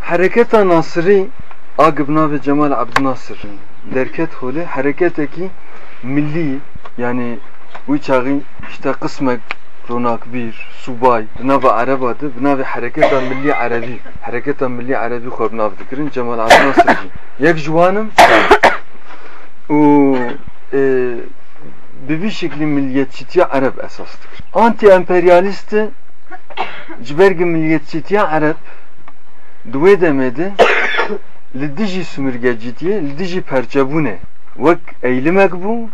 Hareketa Nasri Agib nave Cemal Abdünasır derket hole hareketeki milli yani bu çağı işte kısmek ronak bir subay nava arabadı nave hareketa milli arabi hareketa milli arabi xob nav dikirin Cemal Abdünasır yek juanım o e, bir şekli milliyetçiliğe Arap esastır. Anti emperyalisti cibergi milliyetçiliğe Arap duve demedi li dijî sumürgecîtiye li dijî perçebûne wek eylimek bû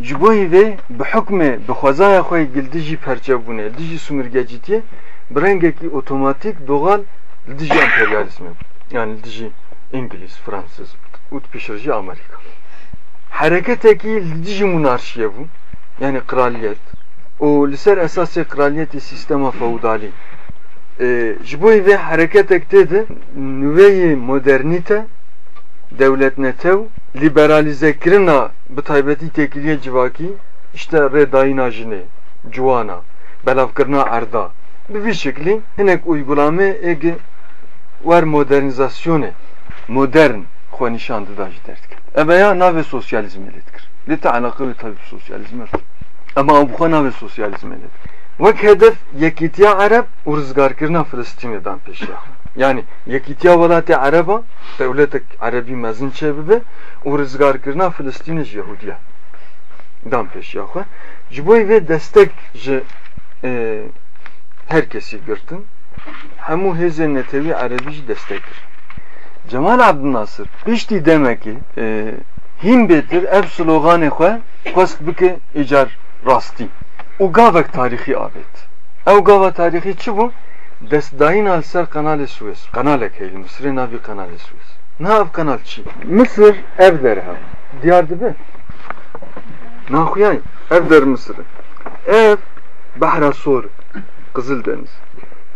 ji bo vê bi hukmê bi xwezaya xwe gil dijî perçebûne li dijî sumürgecîtiye bi rengekî otomatik doğal li dijî emperyalizmê yani li dijî İngiliz, Fransız û pişirî Amerika. Hareketekî li dijî monarşiye bû yani kraliyet. Û li ser esasê kraliyetê sistema ji bo vê hareketek tê de nûveyê modernîte devletnetew liberalizekirina bi taybetî têkiliye civakî işte rêdayîna jinê ciwana belavkirina erda. Bi vî şeklî hinek uygulamê êgê wer modernizasyonê modern xwe nîşan dida ji derdikir ev ya navê sosyalizmê lê dikir. Lê te alaqe li tabii sosyalizmê ama bu xwe navê sosyalizmê lê dikir Vek hedef yekitiya Arab û rizgarkirina Filistin'den peşiya. Yani yekitiya velatê Araba, devletek Arabi mezin çebibe û rizgarkirina Filistinê ji Yahudiya. Dan peşiya xwe. Ji bo vê destek ji e, herkesî girtin. Hemû hêzên netewî Arabî jî destek kir. Cemal Abdünasır piştî demek ki e, hîn bêtir ev sloganê xwe xwest bike îcar rastî. O gavek tarihi abet. Ev gava tarihi çi bu? Destdayın al ser kanal Suez. Kanal ekeyl Mısır'ın navi kanal Suez. Ne ev kanal çi? Mısır ev der ha. Diyar dibe. Ne kuyay? Ev der Mısır'ı. Ev Bahra Sor. Kızıldeniz.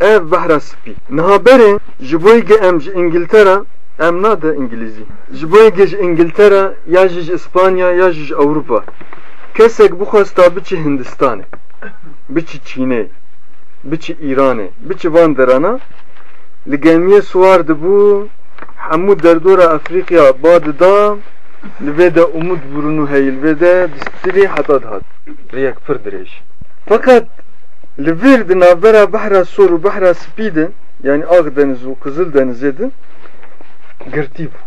Ev Bahra Spi. Nahabere jiboyge em ji İngiltere em nade İngilizi. Jiboyge ji İngiltere ya ji İspanya ya ji Avrupa. Kesek bixwesta biçi Hindistanê, biçi Çînê, biçi İranê, biçi van derana li gemiyê swar dibû hemû derdora Efrîqya ba dida li umud bûrûn û heyl vê de distilê heta dihat rêyek pir dirêj fakat li vêr di navbera behra sor û behra spî de yani Akdeniz û Kızıl Denizê de girtî bû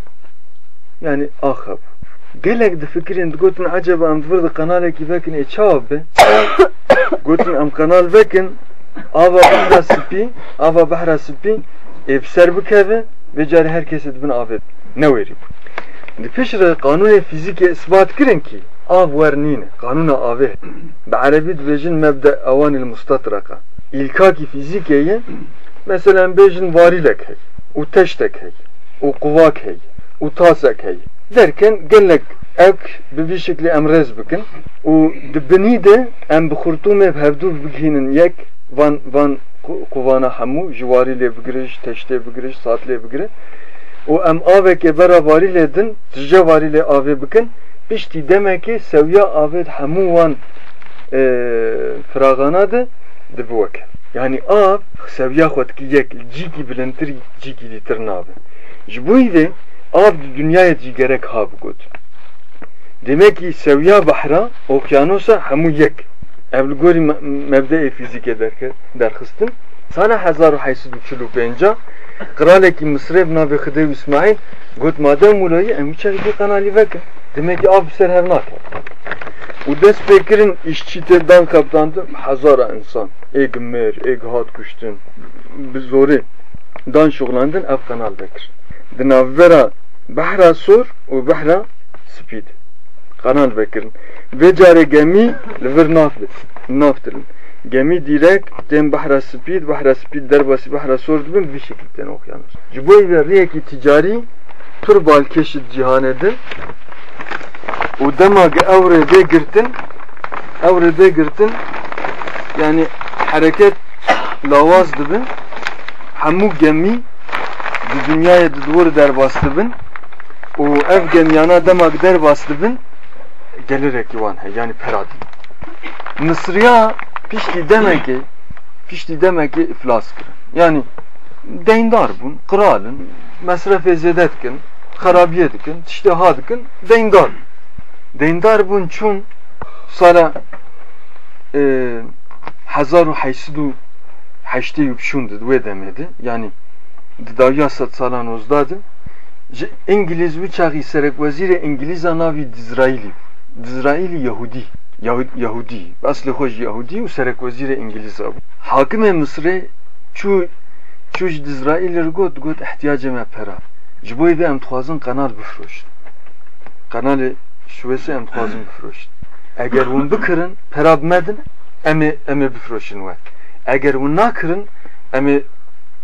yani axa bû gelek de fikirin gotin acaba am dvir de kanaleki vekin e çav be. Gotin am kanal vekin ava bahra sipi ava bahra sipi ev ser bikeve ve cari herkese dibin avet ne verip? Di peşre kanun fizike ispat kirin ki av vernine kanuna ave be arabi dvejin mebde avanil mustatraka. İlkaki fizikeye mesela bejin varilek hey u teştek hey u kuvak hey u tasak hey derken gelek ek bi bir şekli emrez u dibini de em bi xurtume hevdur bikinin yek van van kuvana hamu jiwari le bigiriş teşte bigiriş saatle bigire u em aveke bera vari le din tije vari le ave bikin. Pişti demek ki seviye avet hamu van e, fragana de dibwek yani av seviye xwet ki yek ciki bilintir ciki litir nabe. Ji bu ve av dünyaya ci gerek ha got demek ki seviye bahra okyanusa hemu yek. Ev gori mebde fizik ederken derxistin sana 1845 kraleki Mısır ev nabe Hıdev İsmail got madem mulayı em içeri bir kanali vek demek ki av ser hev nak u dest pekirin işçi tevdan kaptandı. Hazara insan. Eg mer eg hat kuştun. Biz zori. Dan şoğlandın ev kanal bekir. Dinavvera û bahra spîd kanal vekirin. Vê carê gemî li vir naflit naftirin. Gemî dîrek tên bahra spîd bahra spîd derbasî bahra sor dibin vî şekil tên okyanus. Ji bo vê rêyekî ticarî pir balkêşi cîhanê de. Û dema ge ew rê vê girtin vê girtin. Yani hareket lawaz dibin. Hemû gemî di dünyaya di duvur derbas dibin û ev gemiyana demak derbas dibin gelirek wan he yani peradî Mısırya piştî demekî piştî demekî iflas kirin yani deyndar bun, kralın, mesref zede dikin, harabiye dikin, işte ha dikin, deyndar. Bun çun sala e, hazaru haysidu haşte yupşundu ve demedi. Yani davya sat salan İngiliz uçağı serek veziri İngiliz anavi Dizraili. Dizraili Yahudi. Yahudi. Aslı hoş Yahudi u serek veziri İngiliz abu. Hakime Mısır'ı çu çu Dizraili got got ihtiyacı me pera. Ve em tuhazın kanal bifroşt. Kanalı şuvesi em tuhazın bifroşt. Eğer bunu bikirin pera bimedin emi emi bifroşin ve. Eğer bunu nakirin emi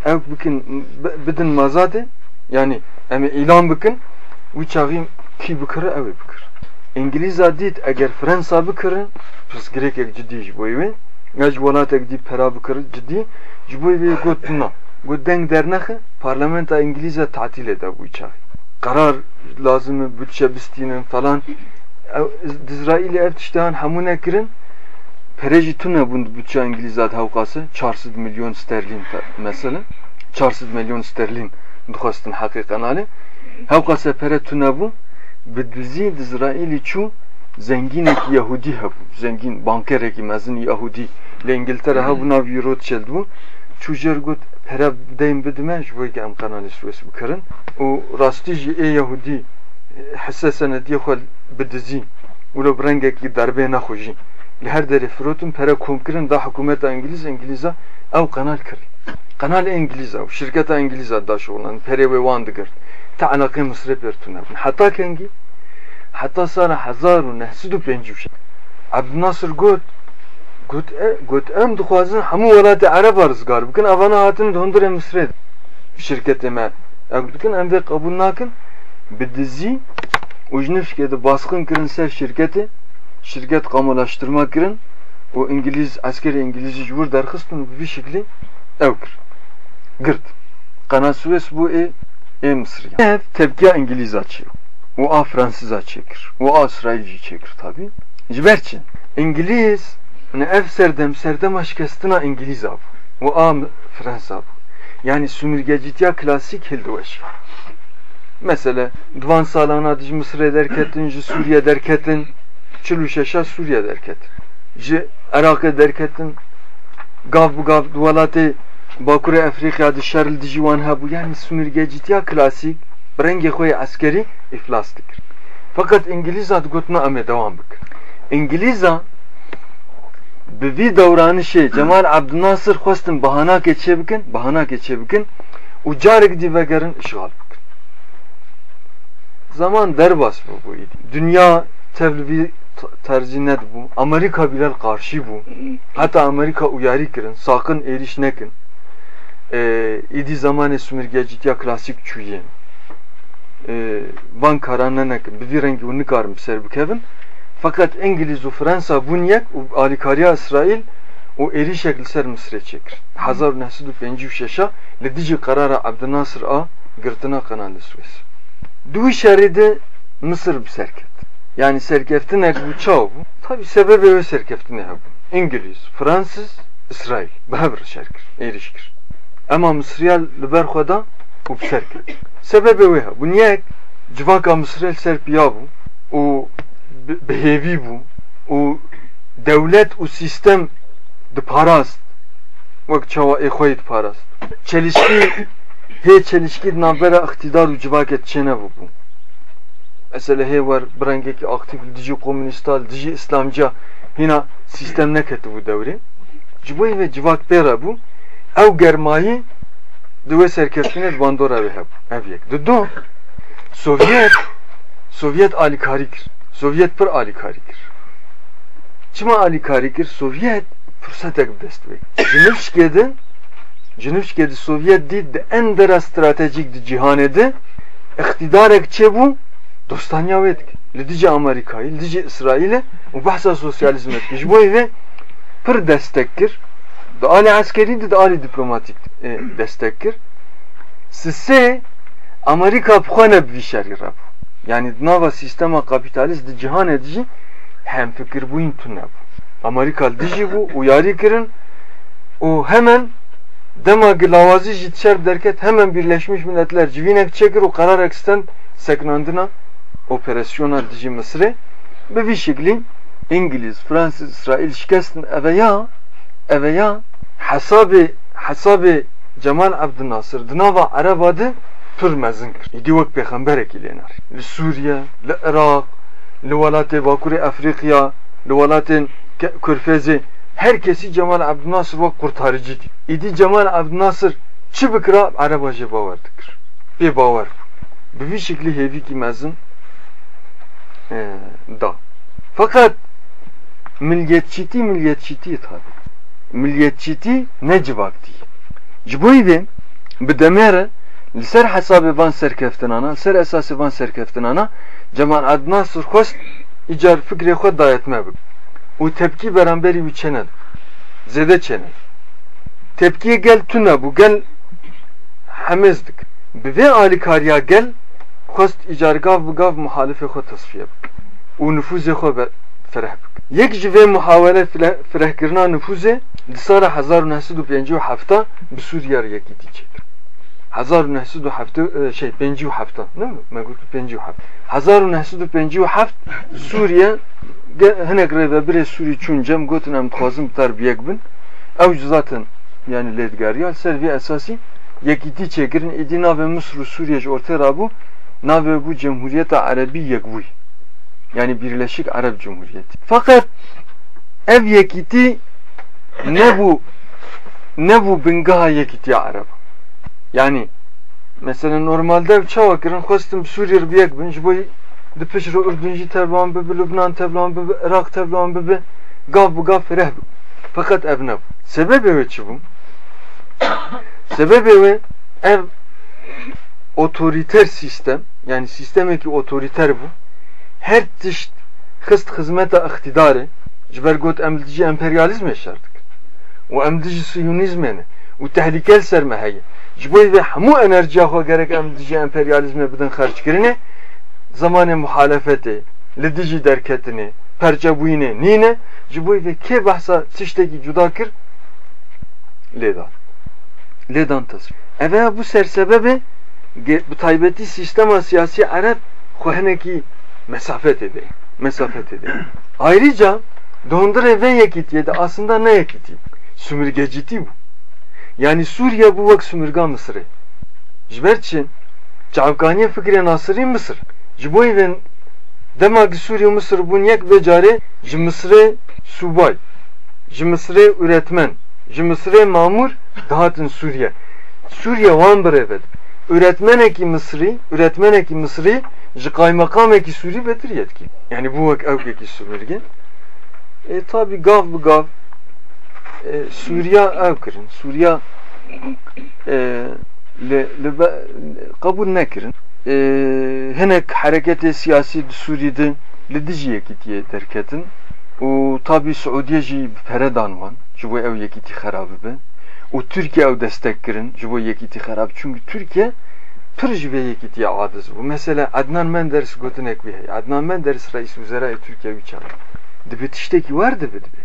ev bikin bidin mazade yani emi ilan bikin bu çağım ki bikir ev bikir. İngiliz adit eğer Fransa bikirin pis gerek ek ciddi jiboy Gaj volat ek di pera bikir ciddi jiboy ve gotna. Got deng dernexe parlamenta İngilizce tatil ede bu çağ. Karar lazım bütçe bistinin falan. İsrail'i ev tiştehan hamune kirin Pereci tune bund bütçe İngilizat havkası 400 milyon sterlin mesela 400 milyon sterlin duhastin hakikan ali havkası pere tune bu bidizi İsrail'i çu zenginek Yahudi habu zengin bankereki mezin Yahudi le İngiltere habu nav euro çeld bu çu jergut pere deyim bidime jboy ki am kanali Suez bikırın o rastı ji e Yahudi hissesene diye xol bidizi ulo brengek darbe naxoji لهر دری فروتون پره کنکرین دا حکومت انگلیز انگلیزا او قنال کرد قنال انگلیزا و شرکت انگلیزا دا شغلان پره و وان دگرد تا علاقه مصر برتونه حتی کنگی حتی سال هزار و نهسد و پنجو شد عبدالناصر گوت گوت گوت ام دخوازن همو ولات عرب ارزگار بکن اوانا هاتن دهندر مصر şirkete me Ekdukin em ve kabul nakin bidizi ujnif kedi baskın kirin ser şirketi şirket kamulaştırma kirin o İngiliz askeri İngilizce cumhur derkistun bir şekli evkir. Kana Suez bu e e Mısır. Ev tepkiye İngiliz açıyor. O a Fransız açıyor. O a İsrailci çekir tabi. Ciberçin. İngiliz ne ev serdem serdem aşkestina İngiliz ab. O a Fransa ab. Yani sümürgecitiya klasik hildoveş. Mesela Dvan salana diş Mısır ederketin, Suriye derketin, çilû şeşa Suriye derket. Ji Irakê derketin gav bu gav welatê Di şerl di jî wan hebû yani sumîrgecîtiya klasîk bi rengê xwe yê eskerî îflas dikir. Fakat İngilîza digotina em ê dewam bikin. İngilîza bi vî dewranişê Cemal Abdunasir xwestin bihanakê çê bikin, bihanakê çê bikin û carek dî vegerin işgal bikin. Zaman derbas bu tercih? Amerika bile karşı bu. Hatta Amerika uyarı kirin. Sakın eriş nekin. İdi zamanı sümirgecik klasik çüyen. Ee, van karanına nekin. Bir rengi bunu karım ser bikevin. Fakat İngiliz ve Fransa bunyek u alikariya İsrail o eri şekil ser Mısır'a çekir. Hazar nesid u penci şeşa ledici karara Abdülnasır a gırtına kanalı Suez. Du şeridi Mısır bir serket. Yani serkeftin bu çav. Tabi sebebi ve serkeftin bu. İngiliz, Fransız, erişkir. Ama Mısriyal liber u serkir. Sebebi ve bu niye civaka Mısriyal serpiya bu. O behevi bu. O devlet u sistem de parast. Vak çava ekhoyit parast. Çelişki he çelişki nabera iktidar u civaket çene bu bu. Mesela he var brengeki aktif dici komünistal, dici İslamca hina sistem ne kötü bu devri. Ciboy ve civak bera bu. Ev germayı dve serkefine bandora ve hep. Ev yek. Dudu Sovyet Sovyet alikarikir. Sovyet per alikarikir. Çima alikarikir? Sovyet fırsat ek dest ve. Cinivşkedi Cinivşkedi Sovyet değil de en dera stratejik di cihanede iktidar ekçe bu dostanya etki. Lidice Amerika'yı, lidice İsrail'e u bahsa sosyalizm etki. Ji ve pır destekir. Da ali askeri de ali diplomatik e, destekir. Sise Amerika pxone bir şerri rab. Yani nava sistema kapitalist de cihan edici hem fikir bu intune bu. Amerika dici bu uyarı kirin o hemen dema gilavazi jit şer derket hemen Birleşmiş Milletler civinek çekir o karar eksten seknandına operasyona dici Mısır'ı ve bir şekli İngiliz, Fransız, İsrail şikestin eve ya eve ya hesabı hesabı Cemal Abdülnasır dınava Arabadı pır mezinkir. İdi vek peygamberek ilenar. Li Suriye, li Irak, li velatê Bakurê Afrikya, li welatên Körfezê herkesi Cemal Abdülnasır vek kurtarıcıydı. İdi Cemal Abdülnasır çi bikira Araba jê bawer dikir. Bê bawer. Bi vî şeklî hêvî kî mezin da. Fakat milliyetçiti milliyetçiti tabi. Milliyetçiti ne civakti. Ciboyi ve bi demere li ser hesabı van serkeftinana, ser esası van serkeftinana Cemal Adnan Surkost icar fikri xwe dayetme bik. O tepki beramberi wî çene zede çene. Tepkiye gel tune bu gel hemezdik. Bi vê alîkariya gel خواست اجارگاو بگاو مخالف خود تصفیه بک و نفوذ خود فرح بک یک جوه محاوله فرح کرنا نفوذ لسال 1957 به سوریه را یکی دیچه 1907 şey 57 değil mi? Megut 57 1957 Suriye hinek reve bire Suriye çuncem gotin em xwazim tar biyek bin ew zaten yani ledgariyal ser vi esasi yekîtî çêkirin êdî navê Mısr û Suriye ji ortaya rabû navê bu Cumhuriyeta Arabi yekbûy. Yani Birleşik Arap Cumhuriyeti. Fakat ev yekiti ne bu ne bu bingaha yekiti Arap. Yani mesela normalde ev çava kirin xwestim Suriye biyek bin ji bo di pişre Ürdünjî tevlan bibi, Lübnan tevlan bibi, Irak tevlan bibi, gav bu gav fereh. Fakat ev ne bu? Sebebi ev çi bu? Sebebi ev ev otoriter sistem yani sistemeki otoriter bu her tişt hıst hizmete iktidarı jiber got emdici emperyalizm yaşardık. و emdici siyonizmeni و tehlikel sermaye jiboy ve hamu enerjiya xwe gerek emdici emperyalizme bidin xerç kirine zamanı muhalefeti lidici derketini perçebuyine nine jiboy ve ke bahsa tişteki cuda kir ledan ledan tasvir eve bu sersebebe bu taybeti sistema siyasi Arap kuheneki mesafet ede. Mesafet ede. Ayrıca Dondure ve yekitiyede aslında ne yekiti? Sümürgeciti bu. Yani Suriye bu vak sümürga Mısır'ı. Jberçin Cavkaniye fikri Nasırı Mısır. Jiboy ve demak Suriye Mısır bunyak ve cari Mısır'ı subay. Mısır'ı üretmen. Mısır'ı mamur dahatın Suriye. Suriye van brevet öğretmeneki Mısri, öğretmeneki Mısri, ji kaymakameki Suri betir yetki. Yani bu vak evkeki Suriye. E tabi gav bu gav e, Suriye ev kirin. Suriye e, le, le, kabul nekirin. E, hinek hareketi siyasi Suriye'de li dijiye kitiye derketin. O tabi Suudiye jî peredan van. Ji bo ev yekîtî xerabı be. O Türkiye ev destek kirin ji bo yekîtî xerab. Çünkü Türkiye pir ji vê yekîtiya adiz bû. Mesela Adnan Menderes wî heye. Adnan Menderes Reis Wezerayê Türkiye. Dibe tiştekî wer dibe dibe.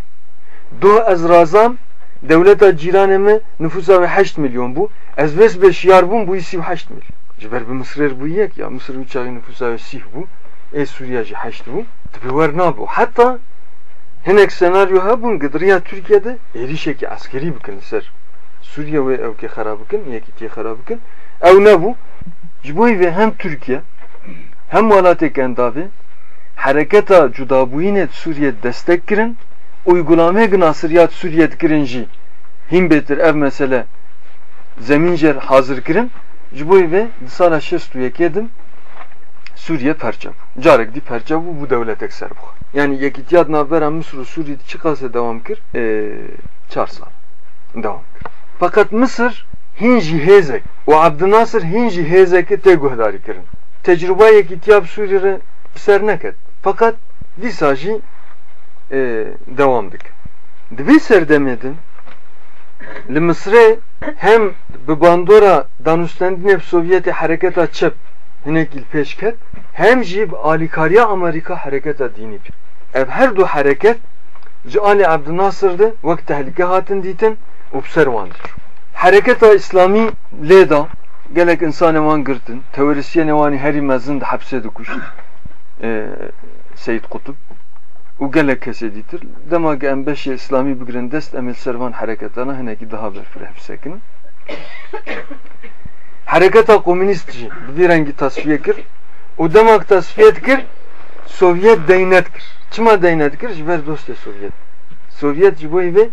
Do ez razam devleta cîranê me nüfusa ve 8 milyon bu. Ez vês bê şiyar bûm bûyî 8 milyon. Ji ber bi Misrêr bû yek ya Mısır çaxî nüfusa ve 8 bû. Ê Suriye jî 8 bû. Dibe wer nabû. Hatta hinek senaryo hebûn gidiriya Türkiye'de êrişekî askerî bikin ser. Suriye ve evkê xerab bikin, yekîtiye xerab nebû Ji ve hem Türkiye hem welateke endavê hereketa cudabûyînê Suriye destek kirin uygulamaya nasiriyat Suriye kirin jî hîn bêtir ev mesele zemin jer hazır kirin ji ve di sala şest û yekê din Suriye perçe bû. Carek dî perçe bû bu devletek ser bû. Yani yekîtiyat navbera Mısır û Suriye çi qase devam kir? E, çar sal. Devam kir. Fakat Mısır hin jî hêzek û Abdinasir hin jî hêzekê tê guhdarî kirin. Tecrübayekî tiyab Sûrî re ser neket. Fakat dîsa jî e, devam dik. Di vê serdemê din li Misrê hem bi bandora danûstendinê Sovyetê hereketa çep hinekî pêş ket hem alîkariya Amerîka hereketa dînî kir. Ev her du alî Abdinasir de wek tehlike hatin dîtin û hareketa İslami leda gelek insan evan girtin. Teorisyen evani heri mezin de hapse dikuş e, Seyyid Kutup u gelek kesedidir dema ki em beşi İslami bigrin dest emil servan hareketana hineki daha berfir hepsekin hareketa komünistçi bir rengi tasfiye kir. U demak tasfiye kir Sovyet deynet kir. Çima deynet kir jiber dost Sovyet. Sovyet jiboy ve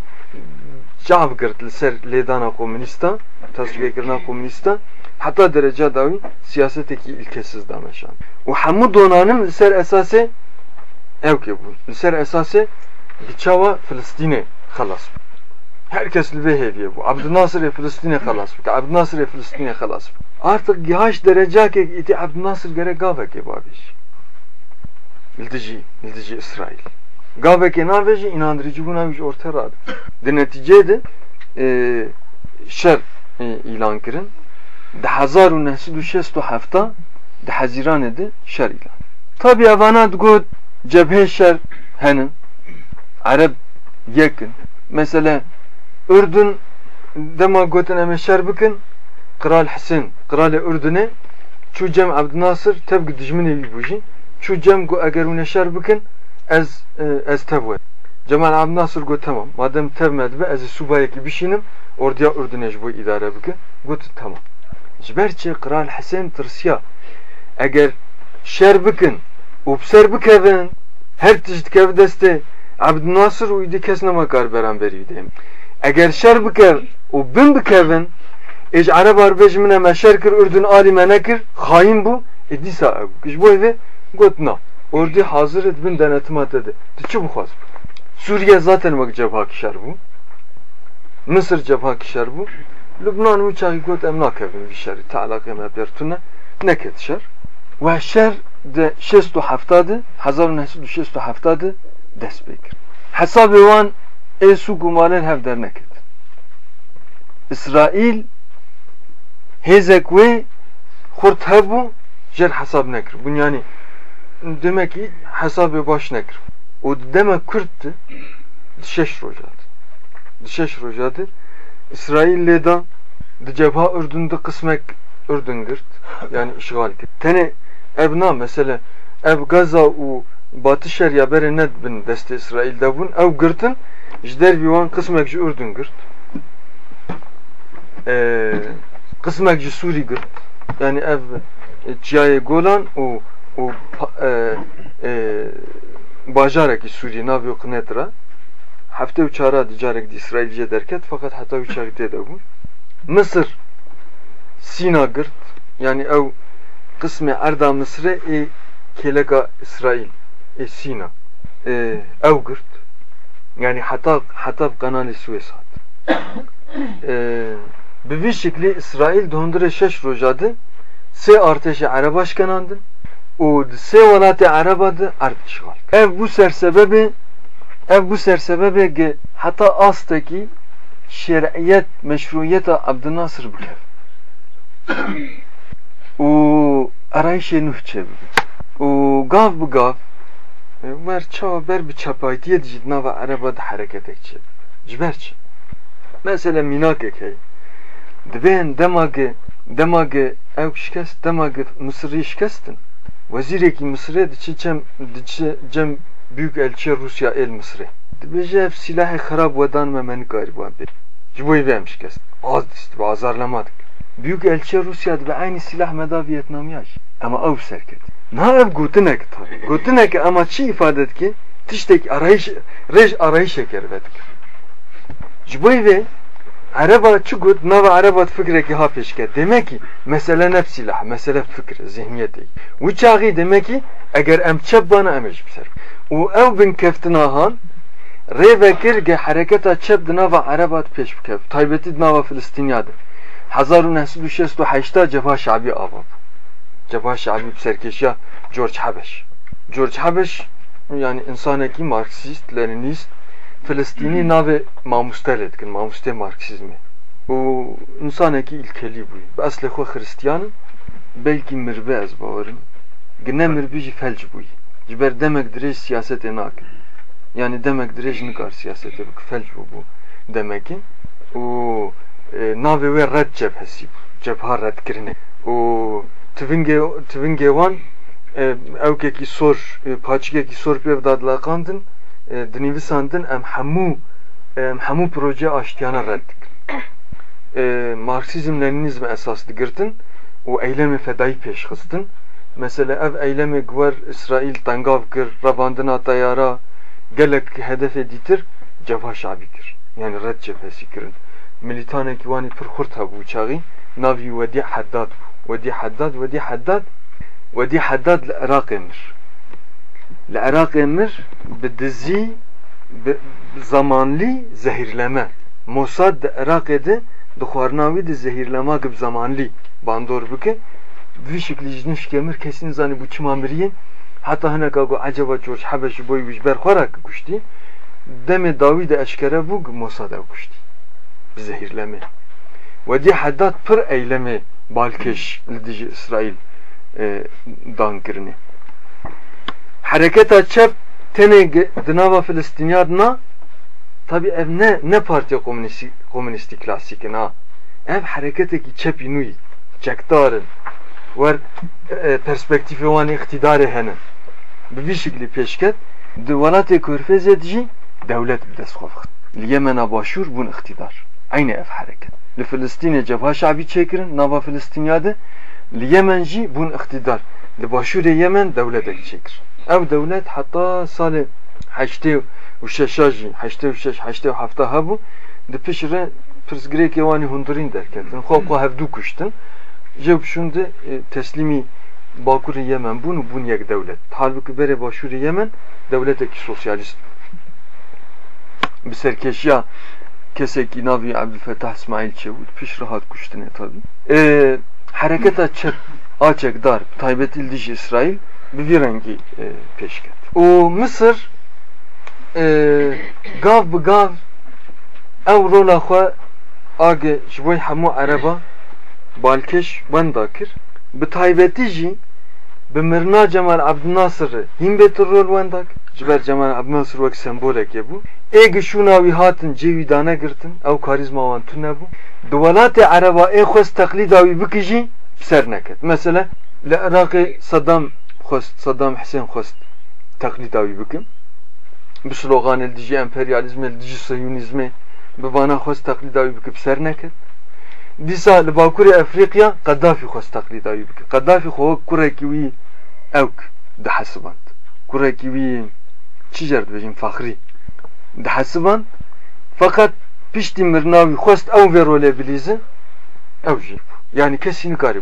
cav girt ser ledana komünista tasfiye kirna komünista hatta derece davi siyaseteki ilkesiz dameşan. U hamu donanım ser esası ev ki bu. Ser esası biçava Filistin'e halas. Herkes ve hediye bu. Abdülnasır Filistin'e halas. Abdülnasır Filistin'e halas. Artık yaş derece ki iti Abdülnasır gerek gave ki babiş. İldici, ildici İsrail. Gave kenar veje inandırıcı buna bir şey, ortaya radı. De netice de e, şer e, ilan kirin. De hazaru nehsidu şestu hafta de haziran edi şer ilan. Tabi avanat god cephe şer henin. Arab yakın. Mesela Ürdün dema gotin eme şer bikin. Kral Hüseyin, Kral Ürdün'e çu cem Abdünasır tebki dijmin evi buji. Çu cem go eger şer bikin ez e, ez tevvet. Cemal abi nasıl gut tamam. Madem tevmed ve ez subayeki bir şeyim orduya ürdünej bu idare bükü. Gut tamam. Jiberçi Kral Hasan tırsya. Eğer şer bükün, upser bükevin, her tişt kev deste Abd Nasır uydu kesne makar beraberiydi. Eğer şer bükev, o bin bükevin, iş Arab arbejmine meşer kır, Ürdün alimene kır, hain bu, e, idisa bu. E, iş bu evi, gotna. Ordu hazır et bin denetimat dedi. Tıçı bu khas. Suriye zaten bak cepha kişer bu. Mısır cepha kişer bu. Lübnan uçağı got em nakevin bir şer. Ta'laqe me bertune neket şer. Ve şer de 670 1970 dest bekir. Hesabı esu gumalen hev der neket. İsrail hezek ve kurt hebu jer hesab nekir. Bun yani demek ki hesabı baş nekir. O demek Kürttü şeş rojadır. Şeş rojadır. İsrail'le de de cepha Ürdün'de kısmek Ürdün girt. Yani işgal girt. Tene evna mesela ev Gaza u Batı Şeria bere ned bin deste İsrail'de bun ev girtin jder biwan kısmek ji Ürdün girt. Ee, kısmek ji Suri girt. Yani ev Cihaye Golan u u e, e, bajarek Suriye navyo knetra hafte uçara dicarek di İsrailce derket fakat hatta uçak de bu. Mısır Sina girt yani ev kısmı erda Mısır'ı e keleka İsrail e Sina e, ev girt yani hatta hatta kanalı Suez hat. e, bir şekli İsrail dondure şeş rojadı se arteşi Arabaş kanandın o se velatı Arabadı art işgal. Ev bu ser sebebi ev bu ser sebebi ki hatta astaki şer'iyet meşruiyet Abdülnasır bikev. u arayışe nuh çebi. u gav bu gav ver çava ber bir çapaytiye dijit nava araba da hareket ekçe. Ciberç. Mesela minak ekey. Dibên demagê demagê ew şikest demagê Mısır'ı şikestin. Diçi cem diçi cem büyük elçi Rusya el Mısır'ê. Dibêje ev silahê xerab wedan me men gariban bir. Vê em şikest. Az dist ve azarlamadık. Büyük elçi Rusya ve aynı silah meda Vietnamya Ama ev serket. Na ev gotinek tabi. Gotinek ama çi ifade et ki tiştek arayış rej arayış şeker vedik. Ji bo vê Araba çıkıt nava araba fikreki ha peşke. Demek ki mesele nef silah, mesele fikir, zihniyet değil. Uçağı demek ki eğer em çebbana emiş biser. O ev bin keftina han revekir ge hareketa çeb nava araba peş bikev. Taybeti nava Filistiniyadır. 1968 Cepha Şabi avab. Cepha Şabi serkeşya George Habeş. George Habeş yani insaneki Marksist, Leninist, Filistini nave mamustel etkin, mamuste Marksizmi. O insaneki ilkeli bu. Asle xo Hristiyan belki mirbe ez bavarım. Gine mirbe ji felç bu. Ciber demek direj siyasete nak. Yani demek direj nikar siyasete bu felç bu bu. Demek ki o navê wê red cephesî cepha redkirine û tivingê wan ewkekî sor paçikekî sor pêv dadlaqandin dinivîsandin em hemû em hemû proje aştiyana red dikin Marksizm Leninizm esas digirtin û eylemê fedayî pêşxistin mesela ev eylemê gwer İsrail tengav kir revandina teyara gelek hedefê dîtir cevha şabî yani red cephesî kirin militanekî wanî pir xurt hebû çaxî navî Wedî Heddad bû Wedî Heddad Wedî Heddad Wedî Heddad li Iraqê li Iraqê mir bi dizî zamanlî zehîrleme Mossad di Iraqê de di di zehîrlema gibi zamanlî bandor bike. Vî şeklî ji nişkê mir kesî nizanî bû çima miriye heta hineka got eceba George Hebeş ji bo wî ji ber xwe kuştî. Demê dawî de eşkere bû Mossad ew kuştî. Bi zehîrlemê Wedî Heddad pir eylemê balkêş li dijî İsraîl dan kirinê Hereketa çep tenê di nava Filistînyan na tabi ev ne ne partiya komünistî komünistî klasîk na ev hereketekî çepî nû yî çekdarin wer perspektîfê wan iktidarê hene bi vî şeklî pêşket di welatê Körfezê dijî dewlet bi dest xwe li Yemena başûr bûn iktidar. Aynı ev hareket. Li Filistinê cebha şabî çêkirin nava Filistînya de li Yemen jî bûn iktidar. Li başûrê Yemen dewletek çêkir heta salê heştê û şeşa jî heştê û şeş heştê û hefta hebû di pişt re pirsgirêkê wanî hundirîn derketin xwe xwe hevdû kuştin ji şunde teslîmî Bakurê Yemen bûn û bûn yek dewlet halbuki berê başûrê Yemen dewletekî sosyalîst bi serkeşiya kesekî navî Ebdülfetah İsmail Çevûd piş rahat kuştine tabi. E, hareketa çep açekdar taybet ildiş İsrail bi vî rengî e, pêşket. û Mısır e, gav bi gav ew rola xwe age ji bo hemû Ereba balkêş wenda kir bi taybetî jî bi mirna Cemal Abdünasirê hîn bêtir rol wenda kir ji ber Cemal Abdünasir wek sembolek hebû êgî şûna wî hatin cêwî dane girtin ew karizma wan tune nebû. Di welatê Ereba ê xwest teqlîda wî bike jî ser neket mesela li Iraqê Saddam xwest Saddam Hüseyin xwest teqlîda wî bikin bi sloganê li dijî emperyalizmê li dijî siyonîzmê bi vana xwest teqlîda wî bike ser neket dîsa li Bakurê Efrîqiya Qedafî xwest teqlîda wî bike Qedafî xwe wek kurekî yani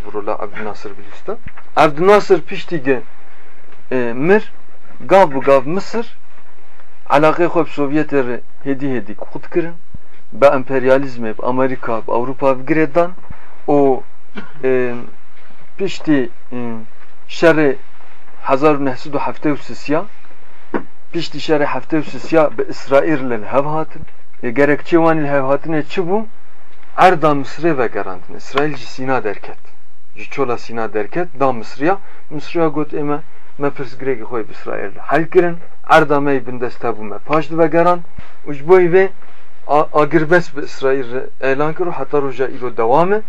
bu rola Abdünasir bilîsta Abdünasir piştî e, mir gav bi gav Mısır bi Sovyetê re hêdî hêdî xut kirin bi emperyalizmê bi Amerika bi Ewropa bigirê dan û e, piştî e, şerê hezar û nehsîd û heftê û sisiya piştî şerê heftê û sisiya bi İsraîl li hev hatin gerekçe wan li hev hatinê çi bû erda Misrê vegerandin İsraîl ji Sîna derket. Çola Sîna derket da Misriya Misriya got ême me pirsgirêkî xwe bi İsraîl hel kirin erda me bin dest hebû me. Paş divegeran û ji bo vê agirbes bi İsraîl elan kir û heta roja îro dewam e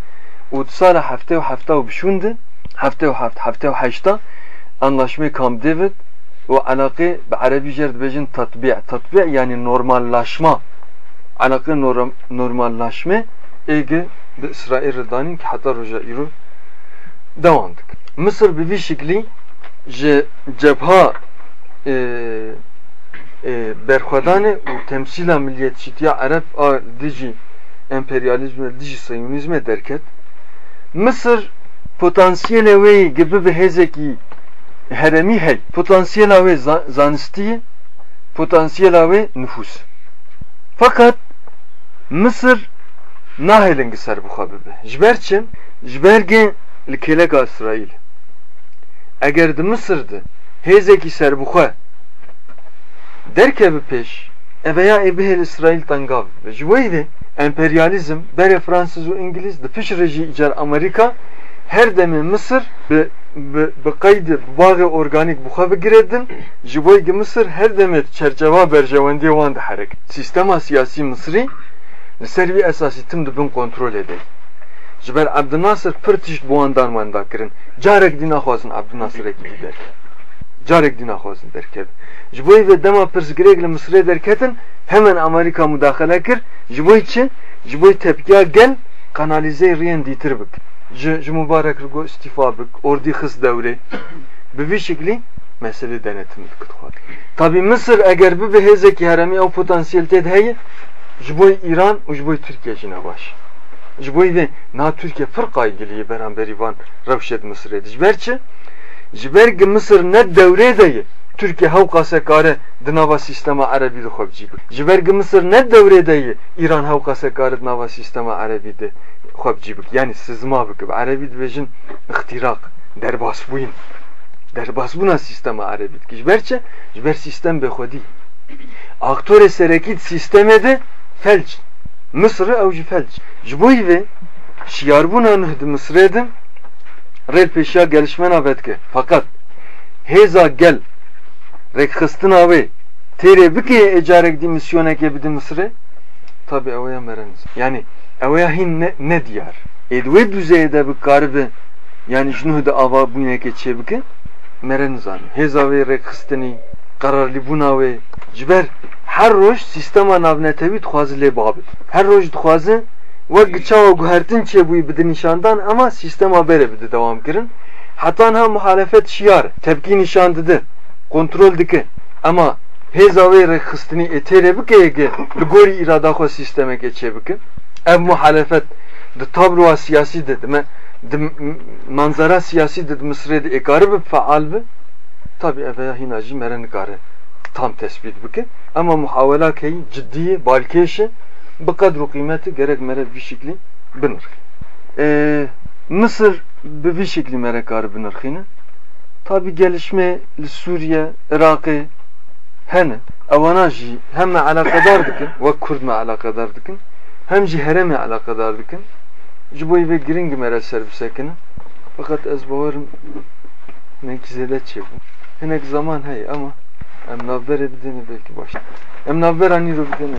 û di sala heftê û hefta û bişûn de heftê û heft heftê û heşta anlaşmayı Camp David ve alakı bi Arabi jer dibêjin tatbiዕ tatbiዕ yani normallaşma. Alakı norm, normallaşma ege bi İsrail danîn ki heta roja îro devam dik Mısır bi vî şeklî ji cebha e, e, berxwedanê û temsîla milliyetçîtiya Ereb a dijî emperyalizmê dijî siyonîzmê derket Mısır potansiyelê wê gibi bi hêzekî heremî hey potansiyela wê zanistiyê potansiyela wê nüfus. Fakat Mısır nahêlin ser bixwe bibe ji ber çi ji ber gê li kêleka İsraîl eger di Mısır de hêzekî serbixwe derkeve pêş eveya ê bihêl İsraîl tengav ve de emperyalizm berê Fransız û İngiliz di piş rejî îcar Amerika her demê Mısır bi bi qeydê bağê organik bixwe bigiredin ji bo Mısır her demê çerçeva berjewendiyê wan diherek. Sistema siyasî Mısrî li ser vî esasî tim dibin kontrolê de ji ber Abdunasir pir tişt bu an darmanda kirin. Carek dî naxwazin Abdunasir'ekî dî derket carek dî naxwazin derket ji bo vê dema pirsgirêk li Misrê derketin hemen Amerika müdaxele kir. Ji bo çi? Ji bo tepkiya gel kanalize riyên dîtir bik ji ji mübarek rigo istifa bik ordî xist dewrê bi vî şeklî mesele denetim dikit xwat tabi Mısır eğer bibe hezekî heremî ew potansiyelitê heye ji bo İran û ji bo Tirkiye jî ne baş. Ji bo vê na Tirkiye pir qaygilî beramberî van rewşet Misrê ji ber çi ji ber ki Mısır ne dewrê de ye Türkiye hewqa sekare di nava sistema Erebî de xwe bicî bik ji ber ki Mısır ne dewrê de ye İran hewqa sekare di nava sistema Erebî de bik yani sizma bik bi Erebî dibêjin ixtirak derbasbûyîn derbasbûna sistema Erebî dikir ji ber çi ji ber sistem bêxwedî aktörê serekî sistemê de felç. Mısır'ı jî felç. Ji bo vê şiyarbûna nûh di Misrê de rêl pêşiya gelişmena fakat hêza gel. Rêkxistina wê têrê bike ecarek dî misyonekê bide Misrê tabi ew mereniz yani ew ya ne, ne diyar? Ê di wê düzeyê de yani ji nûh de ava bûnekê çê bike mereniz anî hêza wê rêkxistinî qararlîbûna wê ji ber her roj sistema navnetewî dixwaze lê babit her roj dixwaze wek çawa guhertin çêbûyî bide nîşandan ama sistema bêre bide devam kirin heta ha muhalefet şiyar tepkî nîşan dide kontrol dike ama hêza wê rêkxistinî ê têrê bike yeke li gorî îrada xwe sistemekê çê bikin ev muhalefet di tabloa siyasî de dime di tabi ev ya hîna jî mere nikare tam tespit bike ama muhavela keyî ciddiye balkêşe bi kadru kıymeti gerek mere bir şekli binir. Ee, Mısır bi bir şekli mere karı binirxine. Tabi gelişme li Suriye, Irak'ı hene. Evana jî hem me alakadar dikin ve Kurd me alakadar dikin hem jî here me alakadar dikin. Ji bo ve giring mere serbisekine fakat ez bawarım nekizede çebu zaman hey ama em navber edini belki baş em navber anî ro bidene